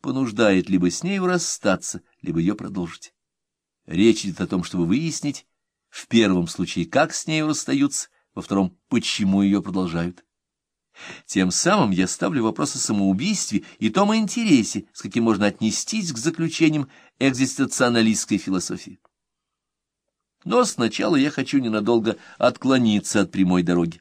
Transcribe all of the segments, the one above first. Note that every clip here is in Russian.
понуждает либо с нею расстаться, либо ее продолжить. Речь идет о том, чтобы выяснить, в первом случае, как с нею расстаются, во втором, почему ее продолжают. Тем самым я ставлю вопрос о самоубийстве и том интересе, с каким можно отнестись к заключениям экзистенциалистской философии. Но сначала я хочу ненадолго отклониться от прямой дороги.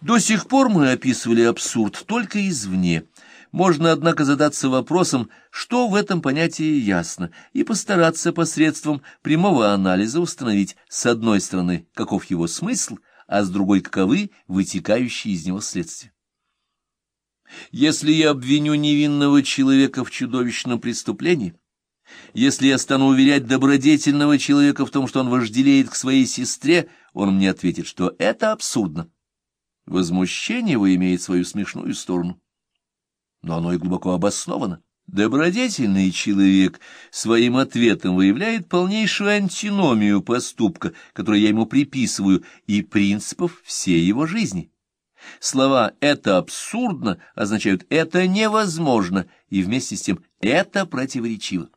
До сих пор мы описывали абсурд только извне. Можно, однако, задаться вопросом, что в этом понятии ясно, и постараться посредством прямого анализа установить, с одной стороны, каков его смысл, а с другой, каковы вытекающие из него следствия. Если я обвиню невинного человека в чудовищном преступлении, если я стану уверять добродетельного человека в том, что он вожделеет к своей сестре, он мне ответит, что это абсурдно. Возмущение его имеет свою смешную сторону, но оно и глубоко обосновано. Добродетельный человек своим ответом выявляет полнейшую антиномию поступка, который я ему приписываю, и принципов всей его жизни. Слова «это абсурдно» означают «это невозможно» и вместе с тем «это противоречиво».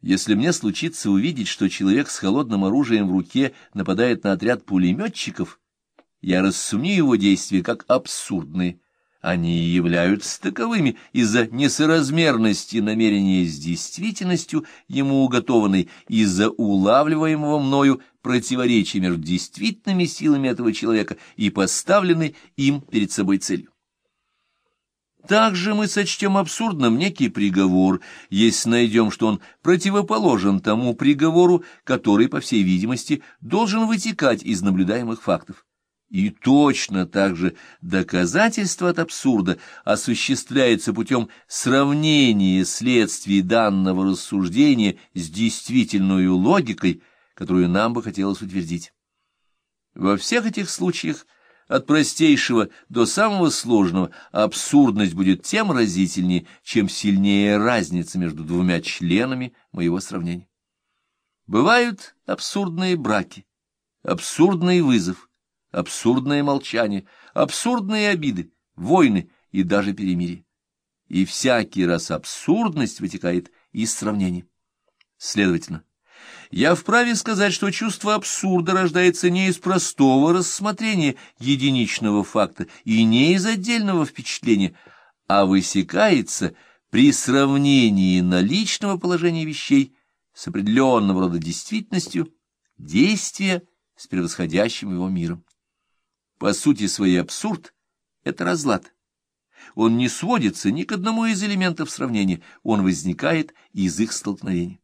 Если мне случится увидеть, что человек с холодным оружием в руке нападает на отряд пулеметчиков, я рассумню его действия как абсурдные. Они являются таковыми из-за несоразмерности намерения с действительностью ему уготованной, из-за улавливаемого мною противоречия между действительными силами этого человека и поставленной им перед собой целью. Также мы сочтем абсурдным некий приговор, если найдем, что он противоположен тому приговору, который, по всей видимости, должен вытекать из наблюдаемых фактов. И точно так же доказательство от абсурда осуществляется путем сравнения следствий данного рассуждения с действительной логикой, которую нам бы хотелось утвердить. Во всех этих случаях от простейшего до самого сложного абсурдность будет тем разительнее, чем сильнее разница между двумя членами моего сравнения. Бывают абсурдные браки, абсурдный вызов, абсурдное молчание, абсурдные обиды, войны и даже перемирие. И всякий раз абсурдность вытекает из сравнения. Следовательно, я вправе сказать, что чувство абсурда рождается не из простого рассмотрения единичного факта и не из отдельного впечатления, а высекается при сравнении наличного положения вещей с определенного рода действительностью, действия с превосходящим его миром. По сути своей абсурд — это разлад. Он не сводится ни к одному из элементов сравнения, он возникает из их столкновения.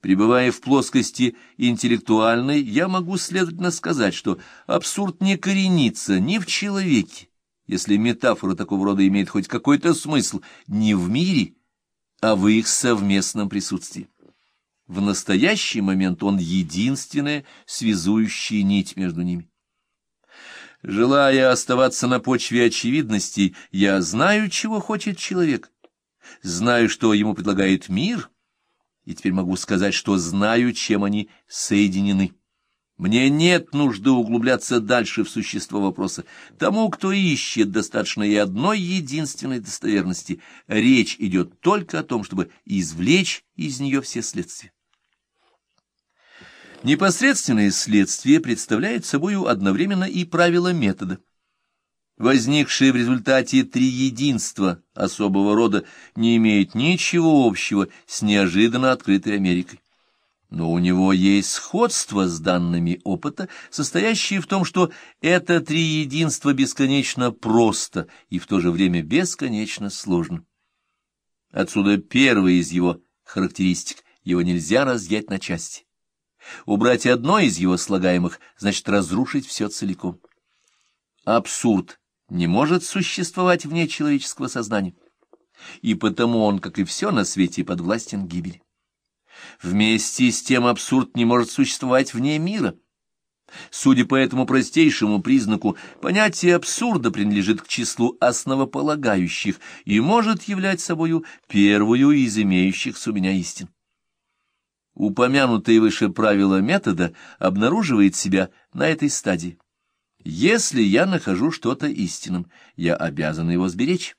Пребывая в плоскости интеллектуальной, я могу следовательно сказать, что абсурд не коренится ни в человеке, если метафора такого рода имеет хоть какой-то смысл, не в мире, а в их совместном присутствии. В настоящий момент он единственная связующая нить между ними. Желая оставаться на почве очевидностей, я знаю, чего хочет человек. Знаю, что ему предлагает мир, и теперь могу сказать, что знаю, чем они соединены. Мне нет нужды углубляться дальше в существо вопроса. Тому, кто ищет, достаточно и одной единственной достоверности. Речь идет только о том, чтобы извлечь из нее все следствия. Непосредственное следствие представляет собою одновременно и правило метода. Возникшее в результате триединства особого рода не имеет ничего общего с неожиданно открытой Америкой. Но у него есть сходство с данными опыта, состоящее в том, что это триединство бесконечно просто и в то же время бесконечно сложно. Отсюда первая из его характеристик, его нельзя разъять на части. Убрать одно из его слагаемых значит разрушить все целиком. Абсурд не может существовать вне человеческого сознания, и потому он, как и все на свете, подвластен гибели. Вместе с тем абсурд не может существовать вне мира. Судя по этому простейшему признаку, понятие абсурда принадлежит к числу основополагающих и может являть собою первую из имеющихся у меня истин. Упомянутое выше правило метода обнаруживает себя на этой стадии. Если я нахожу что-то истинным, я обязан его сберечь.